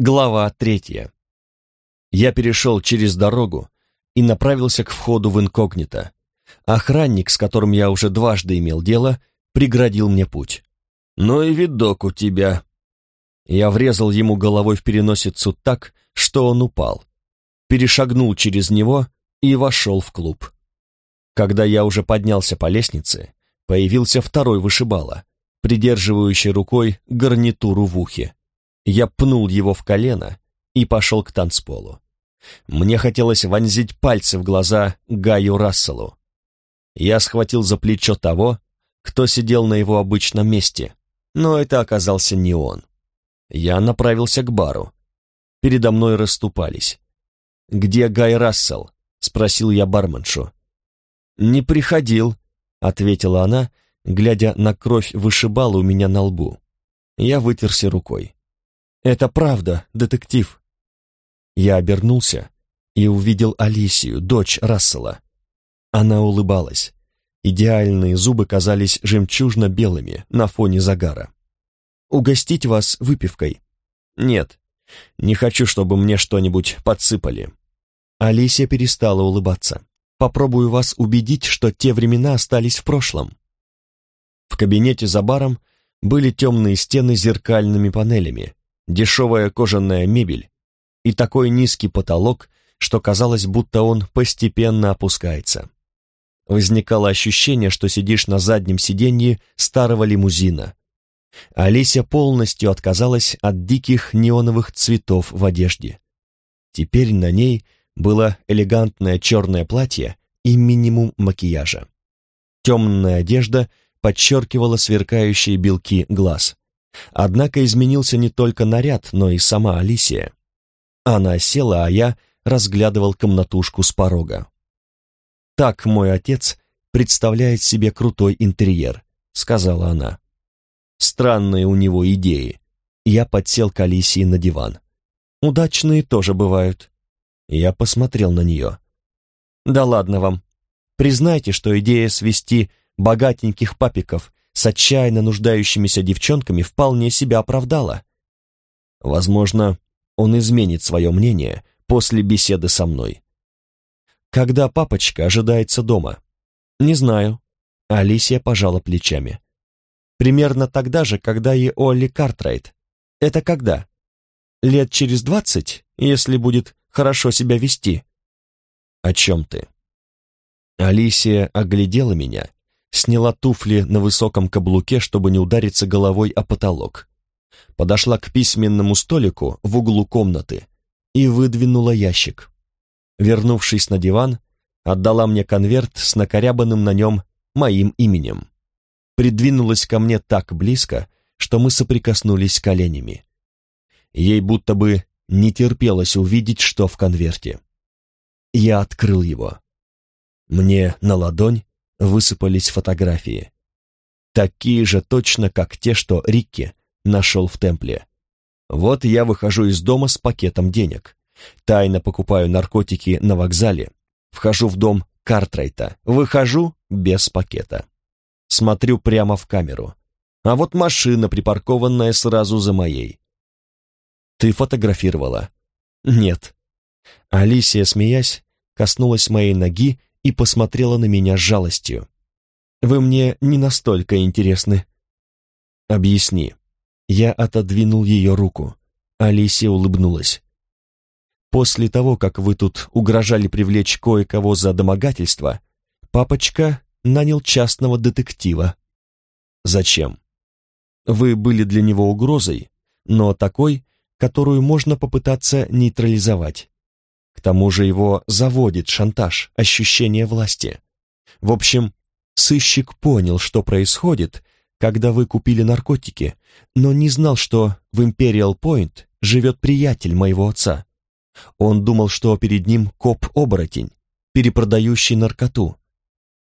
Глава третья. Я перешел через дорогу и направился к входу в инкогнито. Охранник, с которым я уже дважды имел дело, преградил мне путь. «Ну и видок у тебя!» Я врезал ему головой в переносицу так, что он упал. Перешагнул через него и вошел в клуб. Когда я уже поднялся по лестнице, появился второй вышибала, придерживающий рукой гарнитуру в ухе. Я пнул его в колено и пошел к танцполу. Мне хотелось вонзить пальцы в глаза Гаю Расселу. Я схватил за плечо того, кто сидел на его обычном месте, но это оказался не он. Я направился к бару. Передо мной расступались. «Где Гай Рассел?» — спросил я барменшу. «Не приходил», — ответила она, глядя на кровь вышибала у меня на лбу. Я вытерся рукой. «Это правда, детектив». Я обернулся и увидел Алисию, дочь Рассела. Она улыбалась. Идеальные зубы казались жемчужно-белыми на фоне загара. «Угостить вас выпивкой?» «Нет, не хочу, чтобы мне что-нибудь подсыпали». Алисия перестала улыбаться. «Попробую вас убедить, что те времена остались в прошлом». В кабинете за баром были темные стены с зеркальными панелями, дешевая кожаная мебель и такой низкий потолок, что казалось, будто он постепенно опускается. Возникало ощущение, что сидишь на заднем сиденье старого лимузина. Олеся полностью отказалась от диких неоновых цветов в одежде. Теперь на ней было элегантное черное платье и минимум макияжа. Темная одежда подчеркивала сверкающие белки глаз. Однако изменился не только наряд, но и сама Алисия. Она села, а я разглядывал комнатушку с порога. «Так мой отец представляет себе крутой интерьер», — сказала она. «Странные у него идеи». Я подсел к Алисии на диван. «Удачные тоже бывают». Я посмотрел на нее. «Да ладно вам. Признайте, что идея свести богатеньких папиков с отчаянно нуждающимися девчонками вполне себя оправдала. Возможно, он изменит свое мнение после беседы со мной. Когда папочка ожидается дома? Не знаю. Алисия пожала плечами. Примерно тогда же, когда и Олли Картрайт. Это когда? Лет через двадцать, если будет хорошо себя вести. О чем ты? Алисия оглядела меня сняла туфли на высоком каблуке, чтобы не удариться головой о потолок. Подошла к письменному столику в углу комнаты и выдвинула ящик. Вернувшись на диван, отдала мне конверт с накорябанным на нем моим именем. Придвинулась ко мне так близко, что мы соприкоснулись коленями. Ей будто бы не терпелось увидеть, что в конверте. Я открыл его. Мне на ладонь высыпались фотографии. Такие же точно, как те, что Рикки нашел в темпле. Вот я выхожу из дома с пакетом денег. Тайно покупаю наркотики на вокзале. Вхожу в дом Картрайта. Выхожу без пакета. Смотрю прямо в камеру. А вот машина, припаркованная сразу за моей. Ты фотографировала? Нет. Алисия, смеясь, коснулась моей ноги и посмотрела на меня с жалостью. «Вы мне не настолько интересны». «Объясни». Я отодвинул ее руку. Алисия улыбнулась. «После того, как вы тут угрожали привлечь кое-кого за домогательство, папочка нанял частного детектива». «Зачем?» «Вы были для него угрозой, но такой, которую можно попытаться нейтрализовать. Тому же его заводит шантаж, ощущение власти. В общем, сыщик понял, что происходит, когда вы купили наркотики, но не знал, что в Imperial Point живет приятель моего отца. Он думал, что перед ним коп-оборотень, перепродающий наркоту.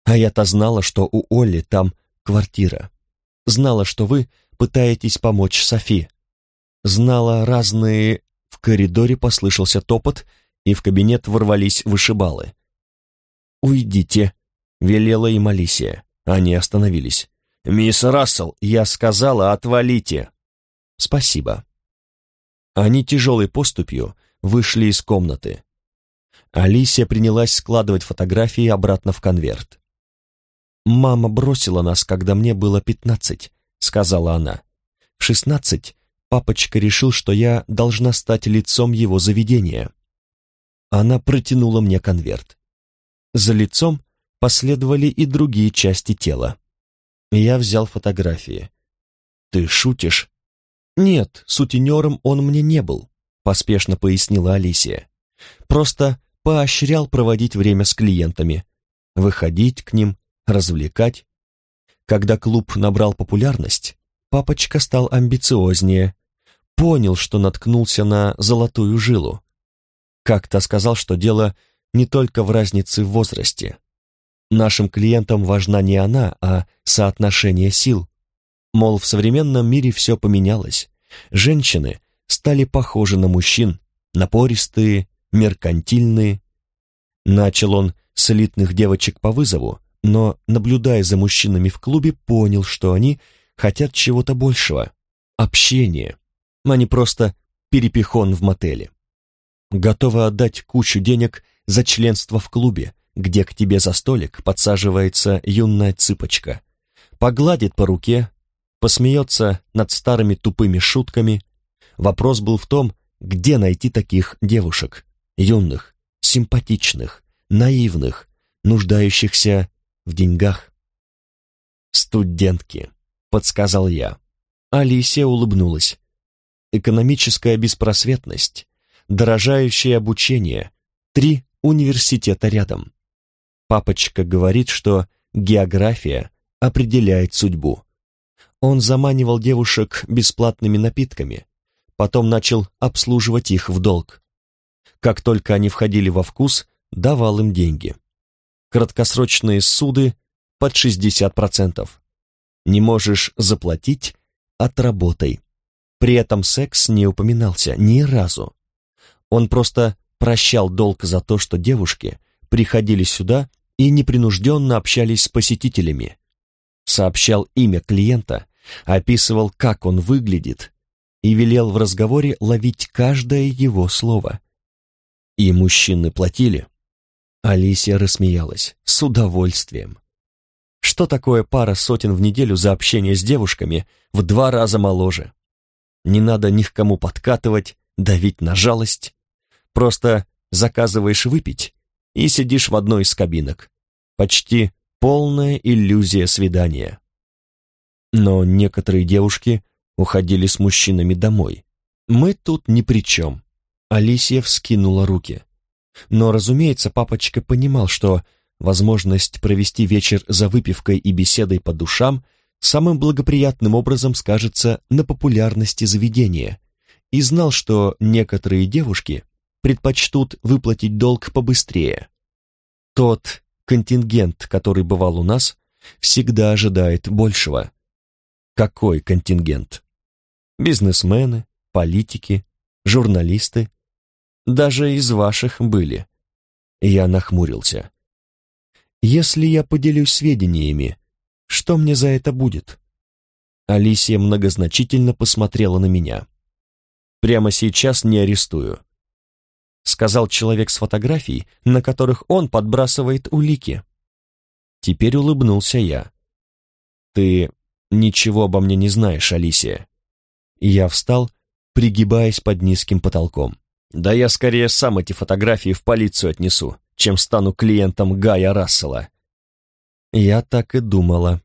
А я-то знала, что у Олли там квартира. Знала, что вы пытаетесь помочь Софи. Знала разные... В коридоре послышался топот, и в кабинет ворвались вышибалы. «Уйдите», — велела им Алисия. Они остановились. «Мисс Рассел, я сказала, отвалите!» «Спасибо». Они тяжелой поступью вышли из комнаты. Алисия принялась складывать фотографии обратно в конверт. «Мама бросила нас, когда мне было пятнадцать», — сказала она. «В шестнадцать папочка решил, что я должна стать лицом его заведения». Она протянула мне конверт. За лицом последовали и другие части тела. Я взял фотографии. «Ты шутишь?» «Нет, сутенером он мне не был», — поспешно пояснила Алисия. «Просто поощрял проводить время с клиентами, выходить к ним, развлекать. Когда клуб набрал популярность, папочка стал амбициознее, понял, что наткнулся на золотую жилу. Как-то сказал, что дело не только в разнице в возрасте. Нашим клиентам важна не она, а соотношение сил. Мол, в современном мире все поменялось. Женщины стали похожи на мужчин, напористые, меркантильные. Начал он с элитных девочек по вызову, но, наблюдая за мужчинами в клубе, понял, что они хотят чего-то большего — общения, а не просто перепихон в мотеле. Готовы отдать кучу денег за членство в клубе, где к тебе за столик подсаживается юная цыпочка, погладит по руке, посмеется над старыми тупыми шутками. Вопрос был в том, где найти таких девушек, юных, симпатичных, наивных, нуждающихся в деньгах. «Студентки», — подсказал я. Алисия улыбнулась. «Экономическая беспросветность, дорожающее обучение, три университета рядом. Папочка говорит, что география определяет судьбу. Он заманивал девушек бесплатными напитками, потом начал обслуживать их в долг. Как только они входили во вкус, давал им деньги. Краткосрочные суды под 60%. Не можешь заплатить – отработай. При этом секс не упоминался ни разу. Он просто прощал долг за то, что девушки приходили сюда и непринужденно общались с посетителями. Сообщал имя клиента, описывал, как он выглядит, и велел в разговоре ловить каждое его слово. И мужчины платили. Алисия рассмеялась. С удовольствием. Что такое пара сотен в неделю за общение с девушками в два раза моложе? Не надо ни к кому подкатывать, давить на жалость. Просто заказываешь выпить и сидишь в одной из кабинок. Почти полная иллюзия свидания. Но некоторые девушки уходили с мужчинами домой. Мы тут ни при чем. Алисия вскинула руки. Но, разумеется, папочка понимал, что возможность провести вечер за выпивкой и беседой по душам самым благоприятным образом скажется на популярности заведения, и знал, что некоторые девушки предпочтут выплатить долг побыстрее. Тот контингент, который бывал у нас, всегда ожидает большего. Какой контингент? Бизнесмены, политики, журналисты. Даже из ваших были. Я нахмурился. Если я поделюсь сведениями, что мне за это будет? Алисия многозначительно посмотрела на меня. Прямо сейчас не арестую сказал человек с фотографией, на которых он подбрасывает улики. Теперь улыбнулся я. «Ты ничего обо мне не знаешь, Алисия». Я встал, пригибаясь под низким потолком. «Да я скорее сам эти фотографии в полицию отнесу, чем стану клиентом Гая Рассела». Я так и думала.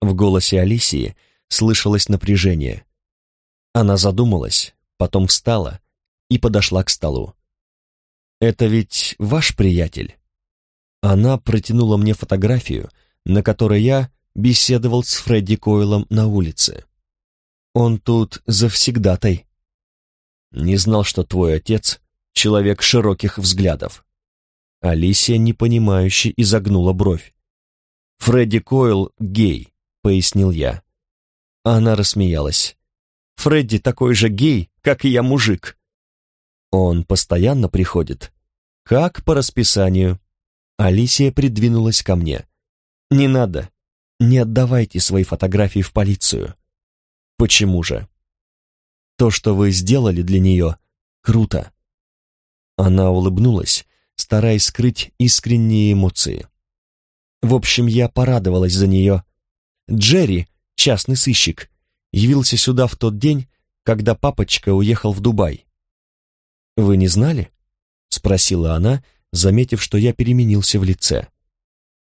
В голосе Алисии слышалось напряжение. Она задумалась, потом встала и подошла к столу. «Это ведь ваш приятель?» Она протянула мне фотографию, на которой я беседовал с Фредди Койлом на улице. «Он тут завсегдатай». «Не знал, что твой отец — человек широких взглядов». Алисия непонимающе изогнула бровь. «Фредди Койл гей», — пояснил я. Она рассмеялась. «Фредди такой же гей, как и я мужик». «Он постоянно приходит?» «Как по расписанию». Алисия придвинулась ко мне. «Не надо. Не отдавайте свои фотографии в полицию». «Почему же?» То, что вы сделали для нее, круто». Она улыбнулась, стараясь скрыть искренние эмоции. В общем, я порадовалась за нее. Джерри, частный сыщик, явился сюда в тот день, когда папочка уехал в Дубай. «Вы не знали?» — спросила она, заметив, что я переменился в лице.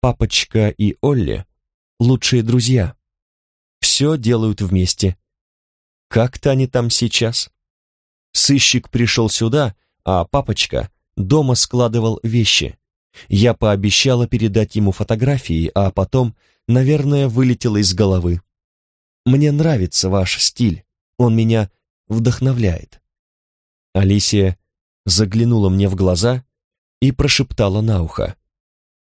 «Папочка и Олли — лучшие друзья. Все делают вместе. Как-то они там сейчас?» Сыщик пришел сюда, а папочка дома складывал вещи. Я пообещала передать ему фотографии, а потом, наверное, вылетела из головы. Мне нравится ваш стиль, он меня вдохновляет. Алисия заглянула мне в глаза и прошептала на ухо.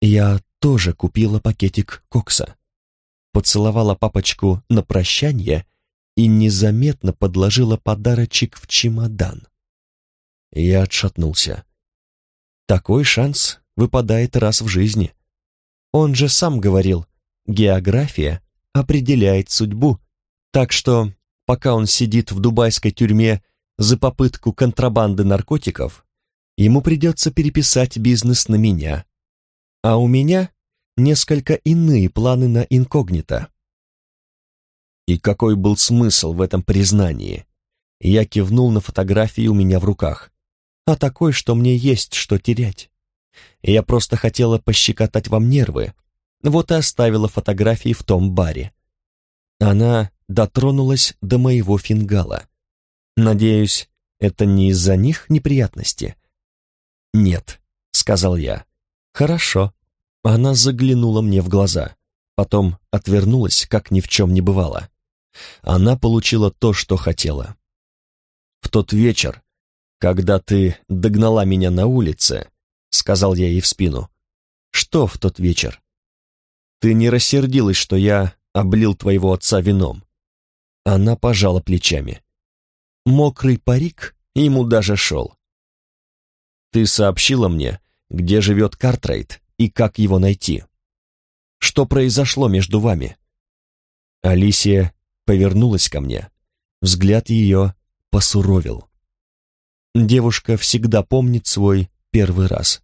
Я тоже купила пакетик кокса. Поцеловала папочку на прощание и незаметно подложила подарочек в чемодан. Я отшатнулся. Такой шанс выпадает раз в жизни. Он же сам говорил, география определяет судьбу, так что пока он сидит в дубайской тюрьме за попытку контрабанды наркотиков, ему придется переписать бизнес на меня. А у меня несколько иные планы на инкогнито. И какой был смысл в этом признании? Я кивнул на фотографии у меня в руках. А такой, что мне есть что терять. Я просто хотела пощекотать вам нервы, вот и оставила фотографии в том баре. Она дотронулась до моего фингала. Надеюсь, это не из-за них неприятности? Нет, сказал я. Хорошо. Она заглянула мне в глаза, потом отвернулась, как ни в чем не бывало. Она получила то, что хотела. В тот вечер, когда ты догнала меня на улице, сказал я ей в спину. Что в тот вечер? Ты не рассердилась, что я облил твоего отца вином? Она пожала плечами. Мокрый парик ему даже шел. Ты сообщила мне, где живет Картрейд и как его найти. Что произошло между вами? Алисия повернулась ко мне. Взгляд ее посуровил. Девушка всегда помнит свой первый раз.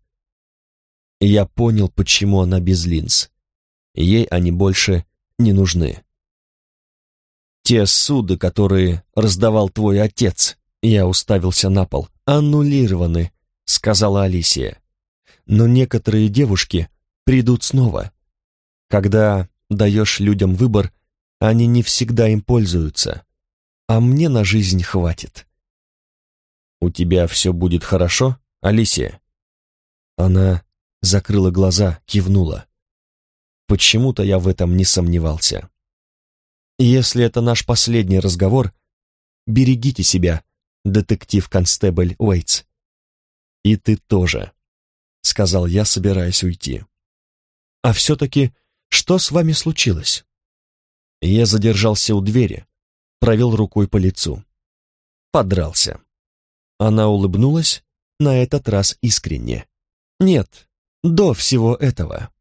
Я понял, почему она без линз. Ей они больше не нужны. Те суды, которые раздавал твой отец, я уставился на пол, аннулированы, сказала Алисия. Но некоторые девушки придут снова. Когда даешь людям выбор, они не всегда им пользуются. А мне на жизнь хватит. «У тебя все будет хорошо, Алисия?» Она закрыла глаза, кивнула. Почему-то я в этом не сомневался. Если это наш последний разговор, берегите себя, детектив-констебль Уэйтс. И ты тоже, сказал я, собираясь уйти. А все-таки, что с вами случилось? Я задержался у двери, провел рукой по лицу. Подрался. Она улыбнулась, на этот раз искренне. Нет, до всего этого.